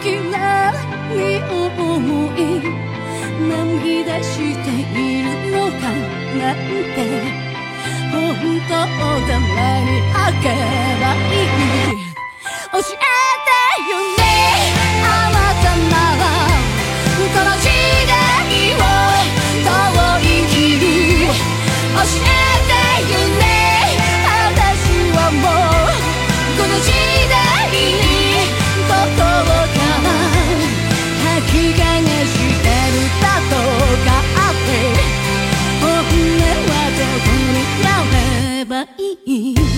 い思い涙しているのかなんて。本当誰にあけばいい。教えてよ意。